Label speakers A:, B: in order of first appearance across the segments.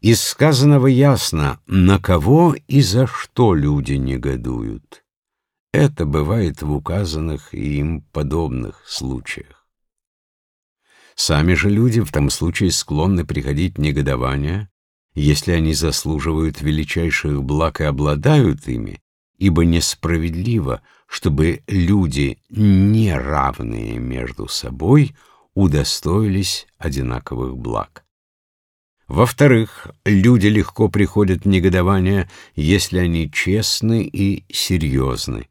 A: Из сказанного ясно, на кого и за что люди негодуют. Это бывает в указанных и им подобных случаях. Сами же люди в том случае склонны приходить негодования, если они заслуживают величайших благ и обладают ими, ибо несправедливо, чтобы люди, неравные между собой, удостоились одинаковых благ. Во-вторых, люди легко приходят в негодование, если они честны и серьезны,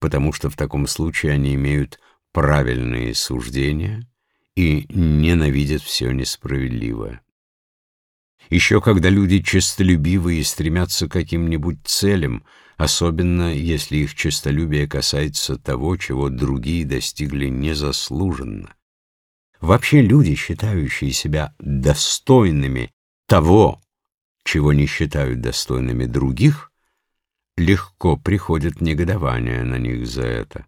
A: потому что в таком случае они имеют правильные суждения и ненавидят все несправедливое. Еще когда люди честолюбивы и стремятся к каким-нибудь целям, особенно если их честолюбие касается того, чего другие достигли незаслуженно. Вообще люди, считающие себя достойными того, чего не считают достойными других, легко приходит негодование на них за это.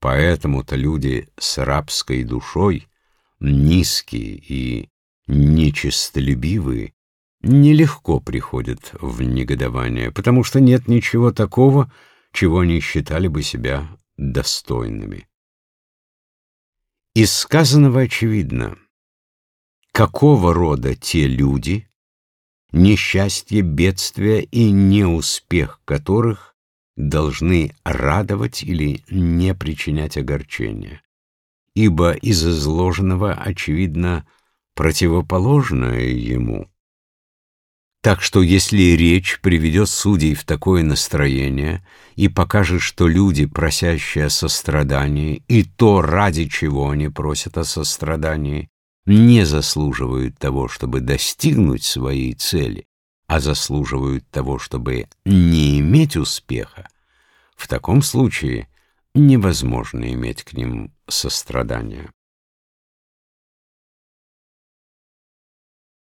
A: Поэтому-то люди с рабской душой, низкие и нечистолюбивые, нелегко приходят в негодование, потому что нет ничего такого, чего они считали бы себя достойными. Из сказанного очевидно, какого рода те люди, несчастье, бедствие и неуспех которых должны радовать или не причинять огорчения. Ибо из изложенного очевидно противоположное ему. Так что если речь приведет судей в такое настроение и покажет, что люди, просящие о сострадании, и то, ради чего они просят о сострадании, не заслуживают того, чтобы достигнуть своей цели, а заслуживают того, чтобы не иметь успеха, в таком случае невозможно иметь к ним сострадание.